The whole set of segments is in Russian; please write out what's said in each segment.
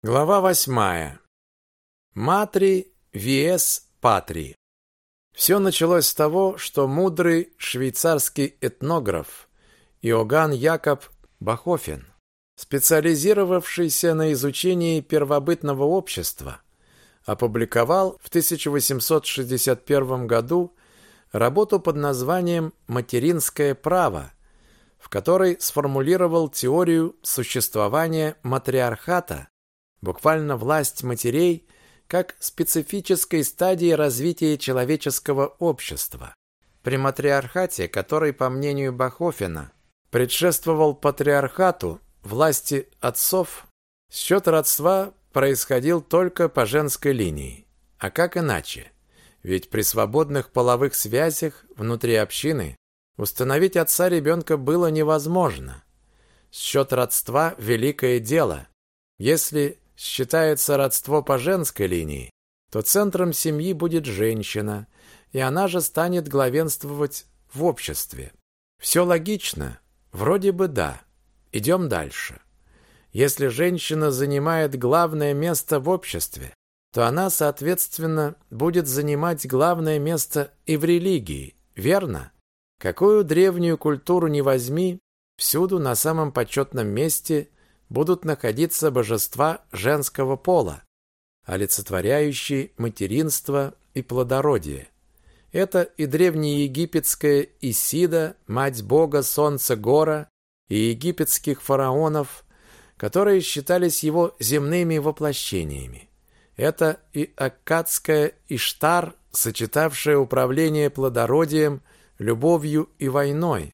Глава восьмая. Матри vs Патри. Все началось с того, что мудрый швейцарский этнограф Иоганн Якоб Бахофен, специализировавшийся на изучении первобытного общества, опубликовал в 1861 году работу под названием «Материнское право», в которой сформулировал теорию существования матриархата буквально власть матерей как специфической стадии развития человеческого общества. При матриархате, который, по мнению Бахофена, предшествовал патриархату, власти отцов, счет родства происходил только по женской линии. А как иначе? Ведь при свободных половых связях внутри общины установить отца ребенка было невозможно. Счет родства – великое дело. Если считается родство по женской линии, то центром семьи будет женщина, и она же станет главенствовать в обществе. Все логично? Вроде бы да. Идем дальше. Если женщина занимает главное место в обществе, то она, соответственно, будет занимать главное место и в религии, верно? Какую древнюю культуру не возьми, всюду на самом почетном месте будут находиться божества женского пола, олицетворяющие материнство и плодородие. Это и древнеегипетская Исида, мать бога солнца Гора, и египетских фараонов, которые считались его земными воплощениями. Это и аккадская Иштар, сочетавшая управление плодородием, любовью и войной.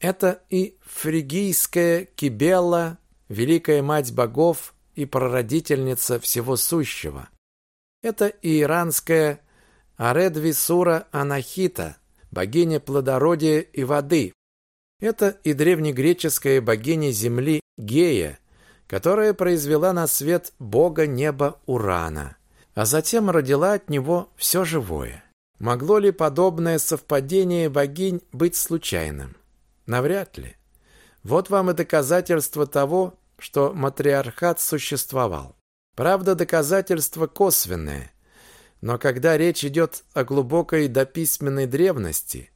Это и фригийская Кибелла, великая мать богов и прародительница всего сущего. Это иранская Аредвисура Анахита, богиня плодородия и воды. Это и древнегреческая богиня земли Гея, которая произвела на свет бога неба Урана, а затем родила от него все живое. Могло ли подобное совпадение богинь быть случайным? Навряд ли. Вот вам и доказательство того, что матриархат существовал. Правда, доказательство косвенное. Но когда речь идет о глубокой дописьменной древности,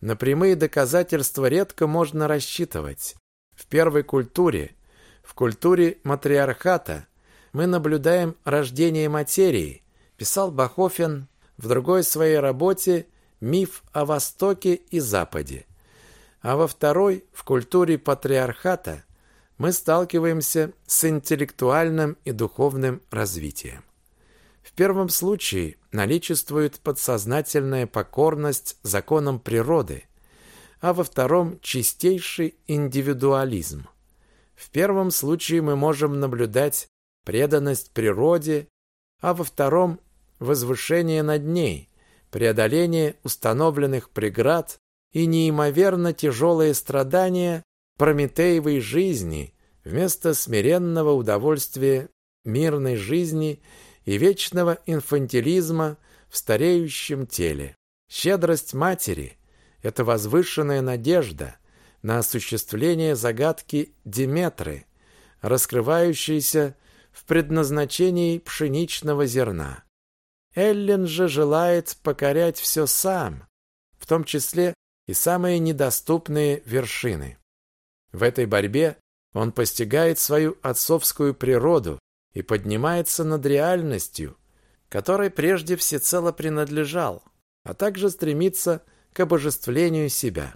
на прямые доказательства редко можно рассчитывать. В первой культуре, в культуре матриархата, мы наблюдаем рождение материи, писал Бахофен в другой своей работе «Миф о Востоке и Западе» а во второй, в культуре патриархата, мы сталкиваемся с интеллектуальным и духовным развитием. В первом случае наличествует подсознательная покорность законам природы, а во втором – чистейший индивидуализм. В первом случае мы можем наблюдать преданность природе, а во втором – возвышение над ней, преодоление установленных преград и неимоверно тяжелые страдания Прометеевой жизни вместо смиренного удовольствия мирной жизни и вечного инфантилизма в стареющем теле. Щедрость матери – это возвышенная надежда на осуществление загадки Диметры, раскрывающейся в предназначении пшеничного зерна. Эллен же желает покорять все сам, в том числе и самые недоступные вершины. В этой борьбе он постигает свою отцовскую природу и поднимается над реальностью, которой прежде всецело принадлежал, а также стремится к обожествлению себя.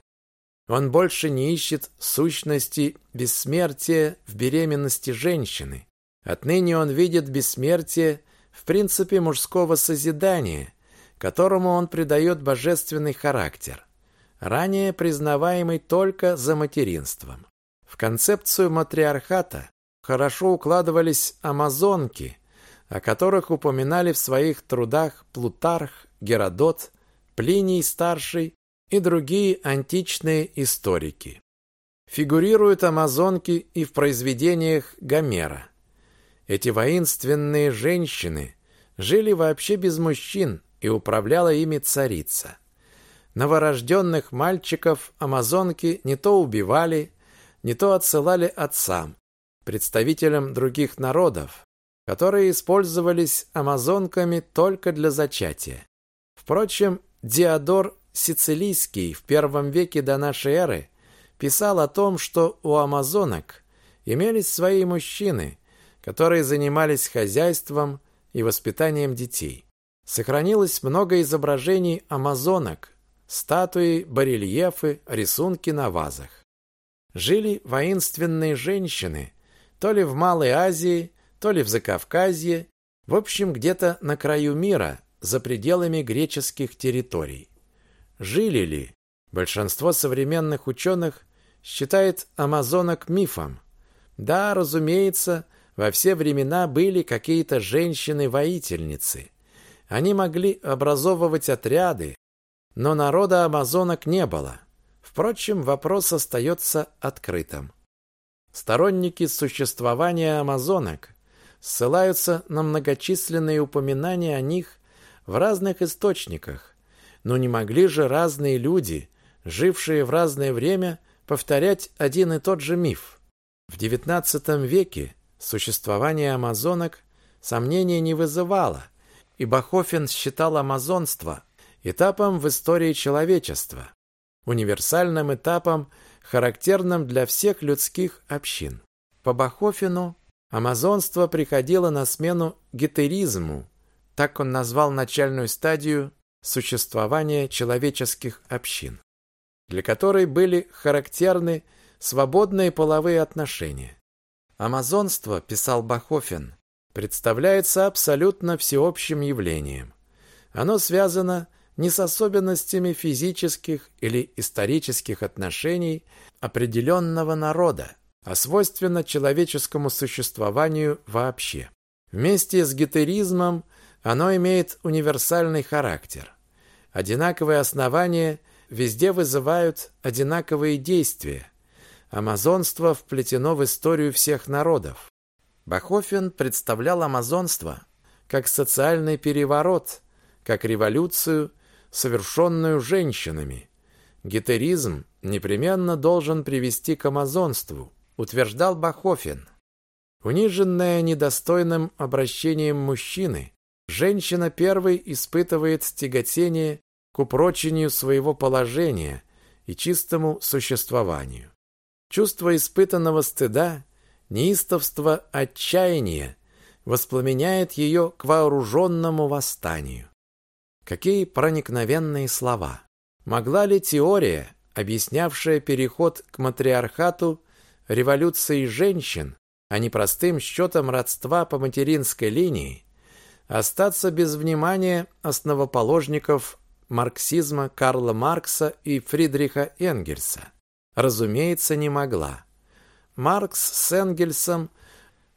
Он больше не ищет сущности бессмертия в беременности женщины. Отныне он видит бессмертие в принципе мужского созидания, которому он придает божественный характер ранее признаваемый только за материнством. В концепцию матриархата хорошо укладывались амазонки, о которых упоминали в своих трудах Плутарх, Геродот, Плиний Старший и другие античные историки. Фигурируют амазонки и в произведениях Гомера. Эти воинственные женщины жили вообще без мужчин, и управляла ими царица. Новорожденных мальчиков амазонки не то убивали, не то отсылали отцам, представителям других народов, которые использовались амазонками только для зачатия. Впрочем, Диодор Сицилийский в первом веке до нашей эры писал о том, что у амазонок имелись свои мужчины, которые занимались хозяйством и воспитанием детей. Сохранилось много изображений амазонок, статуи, барельефы, рисунки на вазах. Жили воинственные женщины то ли в Малой Азии, то ли в Закавказье, в общем, где-то на краю мира, за пределами греческих территорий. Жили ли? Большинство современных ученых считает амазонок мифом. Да, разумеется, во все времена были какие-то женщины-воительницы. Они могли образовывать отряды, но народа амазонок не было. Впрочем, вопрос остается открытым. Сторонники существования амазонок ссылаются на многочисленные упоминания о них в разных источниках, но не могли же разные люди, жившие в разное время, повторять один и тот же миф. В XIX веке существование амазонок сомнений не вызывало, и Бахофен считал амазонство этапом в истории человечества, универсальным этапом, характерным для всех людских общин. По Бахофену амазонство приходило на смену гетеризму, так он назвал начальную стадию существования человеческих общин, для которой были характерны свободные половые отношения. Амазонство, писал Бахофен, представляется абсолютно всеобщим явлением. Оно связано не с особенностями физических или исторических отношений определенного народа, а свойственно человеческому существованию вообще. Вместе с гетеризмом оно имеет универсальный характер. Одинаковые основания везде вызывают одинаковые действия. Амазонство вплетено в историю всех народов. Бахофен представлял амазонство как социальный переворот, как революцию – совершенную женщинами. Гетеризм непременно должен привести к амазонству, утверждал Бахофен. Униженная недостойным обращением мужчины, женщина первой испытывает тяготение к упрочению своего положения и чистому существованию. Чувство испытанного стыда, неистовство отчаяния воспламеняет ее к вооруженному восстанию. Какие проникновенные слова! Могла ли теория, объяснявшая переход к матриархату революции женщин, а не простым счетом родства по материнской линии, остаться без внимания основоположников марксизма Карла Маркса и Фридриха Энгельса? Разумеется, не могла. Маркс с Энгельсом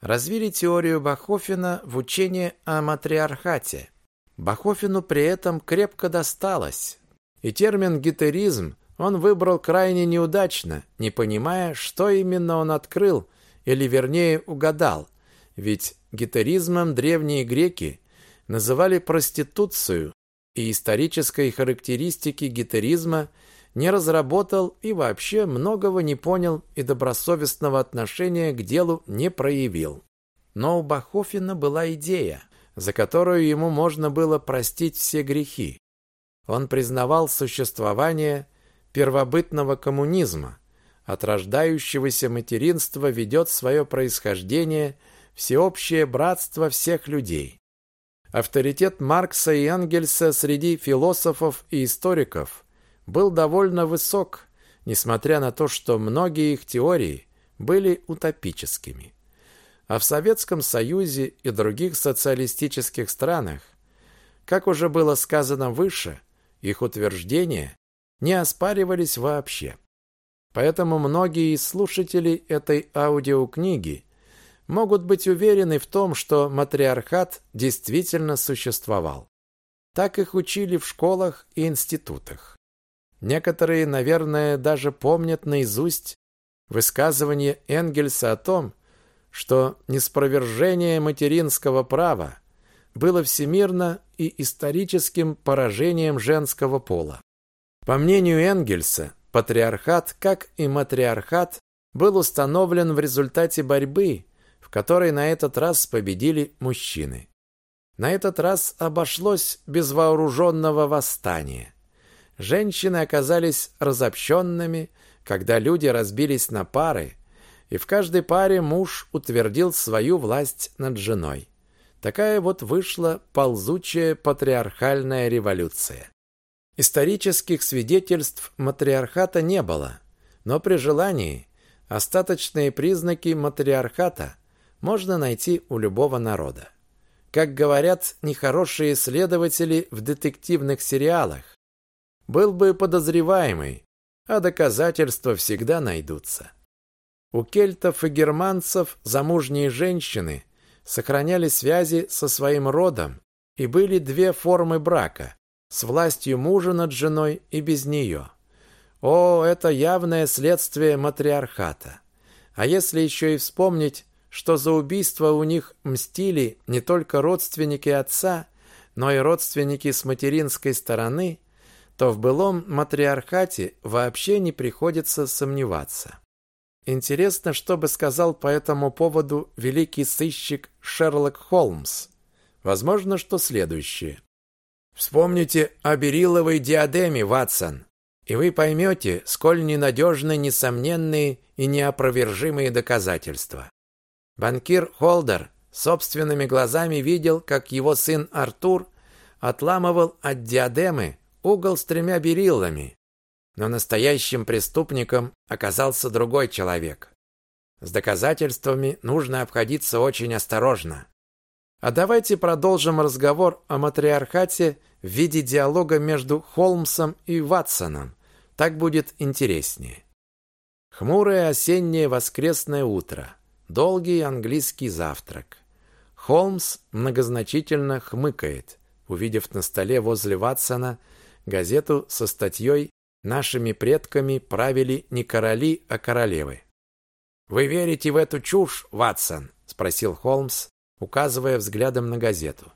развили теорию Бахофена в учении о матриархате – Бахофину при этом крепко досталось. И термин «гетеризм» он выбрал крайне неудачно, не понимая, что именно он открыл, или вернее угадал. Ведь гетеризмом древние греки называли проституцию, и исторической характеристики гетеризма не разработал и вообще многого не понял и добросовестного отношения к делу не проявил. Но у Бахофина была идея за которую ему можно было простить все грехи. Он признавал существование первобытного коммунизма. От рождающегося материнства ведет свое происхождение всеобщее братство всех людей. Авторитет Маркса и Энгельса среди философов и историков был довольно высок, несмотря на то, что многие их теории были утопическими. А в Советском Союзе и других социалистических странах, как уже было сказано выше, их утверждения не оспаривались вообще. Поэтому многие из слушателей этой аудиокниги могут быть уверены в том, что матриархат действительно существовал. Так их учили в школах и институтах. Некоторые, наверное, даже помнят наизусть высказывание Энгельса о том, что неспровержение материнского права было всемирно и историческим поражением женского пола. По мнению Энгельса, патриархат, как и матриархат, был установлен в результате борьбы, в которой на этот раз победили мужчины. На этот раз обошлось без вооруженного восстания. Женщины оказались разобщенными, когда люди разбились на пары, и в каждой паре муж утвердил свою власть над женой. Такая вот вышла ползучая патриархальная революция. Исторических свидетельств матриархата не было, но при желании остаточные признаки матриархата можно найти у любого народа. Как говорят нехорошие следователи в детективных сериалах, был бы подозреваемый, а доказательства всегда найдутся. У кельтов и германцев замужние женщины сохраняли связи со своим родом, и были две формы брака – с властью мужа над женой и без нее. О, это явное следствие матриархата. А если еще и вспомнить, что за убийство у них мстили не только родственники отца, но и родственники с материнской стороны, то в былом матриархате вообще не приходится сомневаться. Интересно, что бы сказал по этому поводу великий сыщик Шерлок Холмс. Возможно, что следующее. Вспомните о бериловой диадеме, Ватсон, и вы поймете, сколь ненадежны несомненные и неопровержимые доказательства. Банкир Холдер собственными глазами видел, как его сын Артур отламывал от диадемы угол с тремя бериллами, но настоящим преступником оказался другой человек. С доказательствами нужно обходиться очень осторожно. А давайте продолжим разговор о матриархате в виде диалога между Холмсом и Ватсоном. Так будет интереснее. Хмурое осеннее воскресное утро. Долгий английский завтрак. Холмс многозначительно хмыкает, увидев на столе возле Ватсона газету со статьей Нашими предками правили не короли, а королевы. Вы верите в эту чушь, Ватсон? спросил Холмс, указывая взглядом на газету.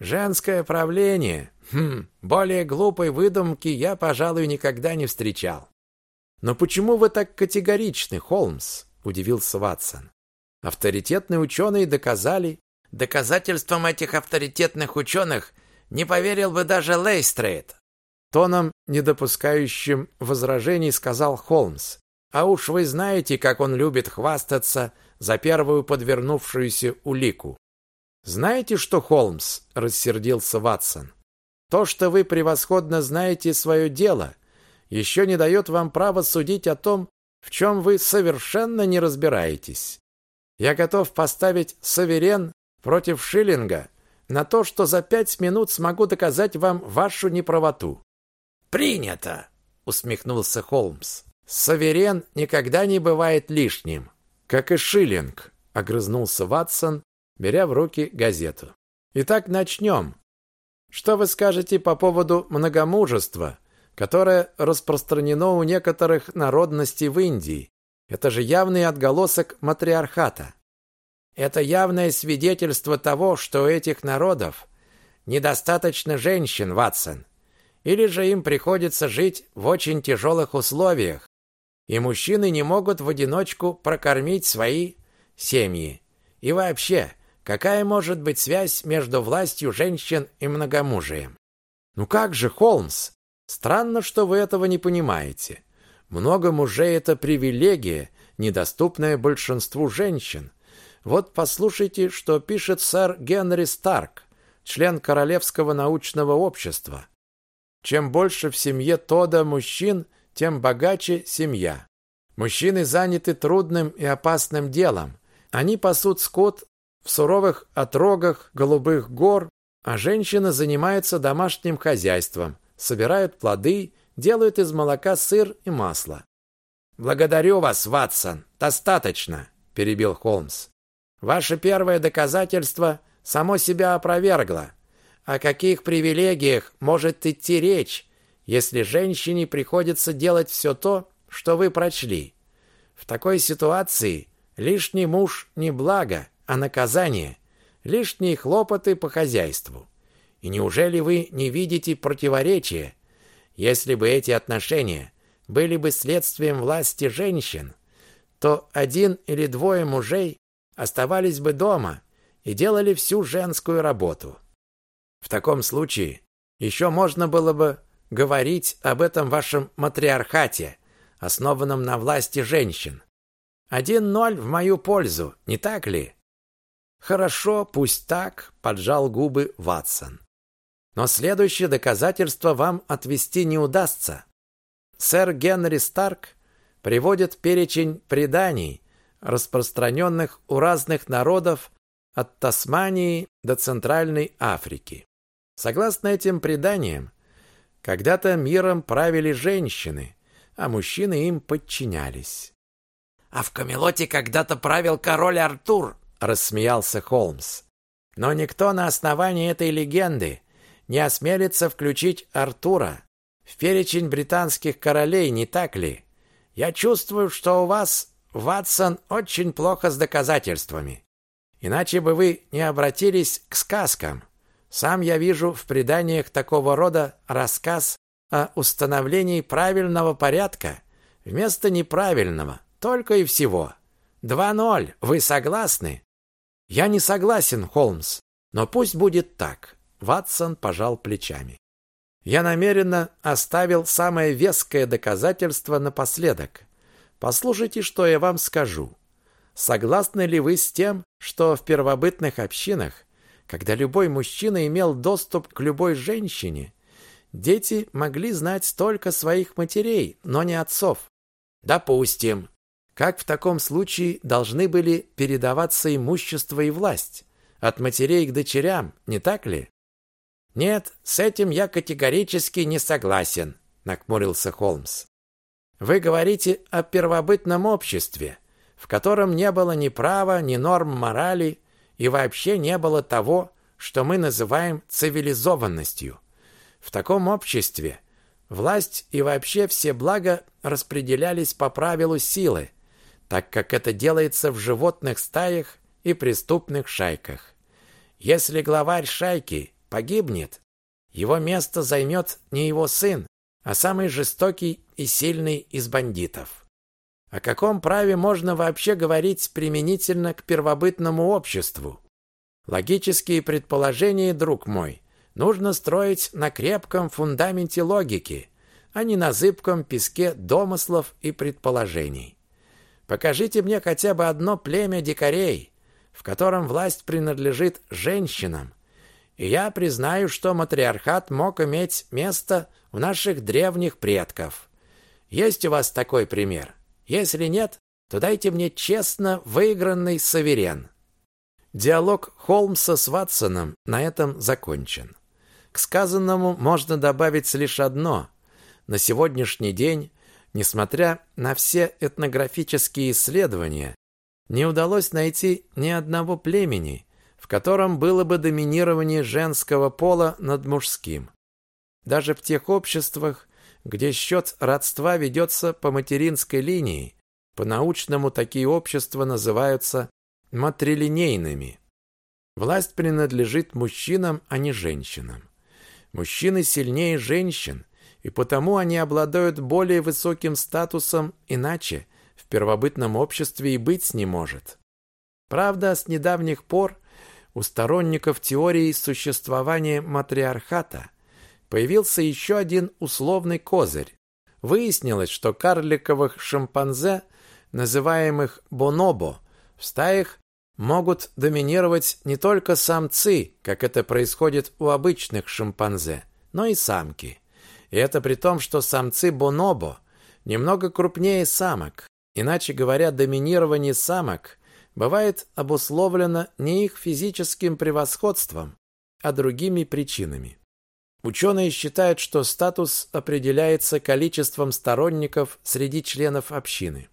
Женское правление. Хм, более глупой выдумки я, пожалуй, никогда не встречал. Но почему вы так категоричны, Холмс? удивился Ватсон. Авторитетные ученые доказали, доказательством этих авторитетных ученых не поверил бы даже Лестрейд. Тоном, не допускающим возражений, сказал Холмс. «А уж вы знаете, как он любит хвастаться за первую подвернувшуюся улику». «Знаете что, Холмс?» – рассердился Ватсон. «То, что вы превосходно знаете свое дело, еще не дает вам права судить о том, в чем вы совершенно не разбираетесь. Я готов поставить Саверен против Шиллинга на то, что за пять минут смогу доказать вам вашу неправоту. «Принято!» — усмехнулся Холмс. «Саверен никогда не бывает лишним, как и шиллинг», — огрызнулся Ватсон, беря в руки газету. «Итак, начнем. Что вы скажете по поводу многомужества, которое распространено у некоторых народностей в Индии? Это же явный отголосок матриархата. Это явное свидетельство того, что у этих народов недостаточно женщин, Ватсон или же им приходится жить в очень тяжелых условиях, и мужчины не могут в одиночку прокормить свои семьи. И вообще, какая может быть связь между властью женщин и многомужием? Ну как же, Холмс? Странно, что вы этого не понимаете. Много мужей это привилегия, недоступная большинству женщин. Вот послушайте, что пишет сэр Генри Старк, член Королевского научного общества. Чем больше в семье Тода мужчин, тем богаче семья. Мужчины заняты трудным и опасным делом. Они пасут скот в суровых отрогах голубых гор, а женщины занимаются домашним хозяйством, собирают плоды, делают из молока сыр и масло. Благодарю вас, Ватсон. Достаточно, перебил Холмс. Ваше первое доказательство само себя опровергло. О каких привилегиях может идти речь, если женщине приходится делать все то, что вы прочли? В такой ситуации лишний муж не благо, а наказание, лишние хлопоты по хозяйству. И неужели вы не видите противоречия? Если бы эти отношения были бы следствием власти женщин, то один или двое мужей оставались бы дома и делали всю женскую работу. В таком случае еще можно было бы говорить об этом вашем матриархате, основанном на власти женщин. Один ноль в мою пользу, не так ли? Хорошо, пусть так, поджал губы Ватсон. Но следующее доказательство вам отвести не удастся. Сэр Генри Старк приводит перечень преданий, распространенных у разных народов от Тасмании до Центральной Африки. Согласно этим преданиям, когда-то миром правили женщины, а мужчины им подчинялись. «А в Камелоте когда-то правил король Артур», — рассмеялся Холмс. «Но никто на основании этой легенды не осмелится включить Артура в перечень британских королей, не так ли? Я чувствую, что у вас, Ватсон, очень плохо с доказательствами. Иначе бы вы не обратились к сказкам. Сам я вижу в преданиях такого рода рассказ о установлении правильного порядка вместо неправильного, только и всего. Два ноль. Вы согласны? Я не согласен, Холмс, но пусть будет так. Ватсон пожал плечами. Я намеренно оставил самое веское доказательство напоследок. Послушайте, что я вам скажу. Согласны ли вы с тем, что в первобытных общинах, когда любой мужчина имел доступ к любой женщине, дети могли знать только своих матерей, но не отцов? Допустим. Как в таком случае должны были передаваться имущество и власть? От матерей к дочерям, не так ли? Нет, с этим я категорически не согласен, нахмурился Холмс. Вы говорите о первобытном обществе, в котором не было ни права, ни норм морали и вообще не было того, что мы называем цивилизованностью. В таком обществе власть и вообще все блага распределялись по правилу силы, так как это делается в животных стаях и преступных шайках. Если главарь шайки погибнет, его место займет не его сын, а самый жестокий и сильный из бандитов. О каком праве можно вообще говорить применительно к первобытному обществу? Логические предположения, друг мой, нужно строить на крепком фундаменте логики, а не на зыбком песке домыслов и предположений. Покажите мне хотя бы одно племя дикарей, в котором власть принадлежит женщинам, и я признаю, что матриархат мог иметь место у наших древних предков. Есть у вас такой пример? Если нет, то дайте мне честно выигранный суверен. Диалог Холмса с Ватсоном на этом закончен. К сказанному можно добавить лишь одно. На сегодняшний день, несмотря на все этнографические исследования, не удалось найти ни одного племени, в котором было бы доминирование женского пола над мужским. Даже в тех обществах, где счет родства ведется по материнской линии, по-научному такие общества называются матрилинейными. Власть принадлежит мужчинам, а не женщинам. Мужчины сильнее женщин, и потому они обладают более высоким статусом, иначе в первобытном обществе и быть не может. Правда, с недавних пор у сторонников теории существования матриархата появился еще один условный козырь. Выяснилось, что карликовых шимпанзе, называемых бонобо, в стаях могут доминировать не только самцы, как это происходит у обычных шимпанзе, но и самки. И это при том, что самцы бонобо немного крупнее самок. Иначе говоря, доминирование самок бывает обусловлено не их физическим превосходством, а другими причинами. Ученые считают, что статус определяется количеством сторонников среди членов общины.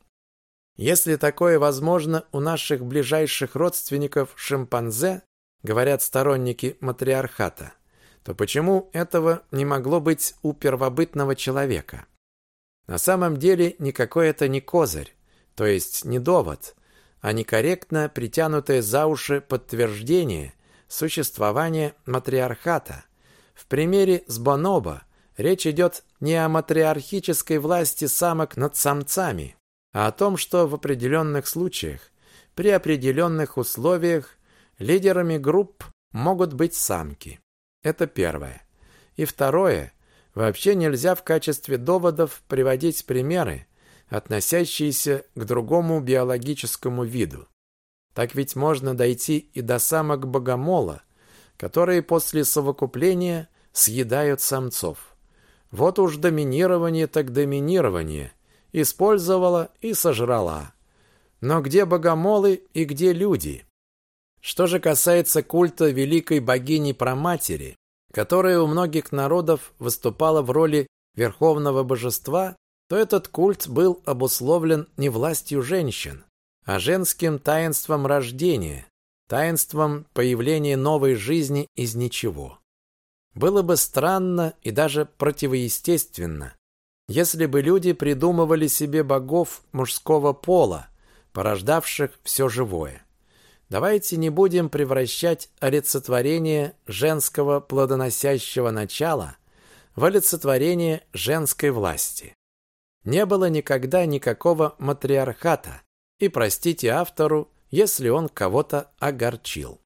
Если такое возможно у наших ближайших родственников шимпанзе, говорят сторонники матриархата, то почему этого не могло быть у первобытного человека? На самом деле никакой это не козырь, то есть не довод, а некорректно притянутое за уши подтверждение существования матриархата. В примере с Бонобо речь идет не о матриархической власти самок над самцами, а о том, что в определенных случаях при определенных условиях лидерами групп могут быть самки. Это первое. И второе. Вообще нельзя в качестве доводов приводить примеры, относящиеся к другому биологическому виду. Так ведь можно дойти и до самок богомола, которые после совокупления съедают самцов. Вот уж доминирование так доминирование. Использовала и сожрала. Но где богомолы и где люди? Что же касается культа великой богини-проматери, которая у многих народов выступала в роли верховного божества, то этот культ был обусловлен не властью женщин, а женским таинством рождения, таинством появления новой жизни из ничего. Было бы странно и даже противоестественно, если бы люди придумывали себе богов мужского пола, порождавших все живое. Давайте не будем превращать олицетворение женского плодоносящего начала в олицетворение женской власти. Не было никогда никакого матриархата, и простите автору, если он кого-то огорчил.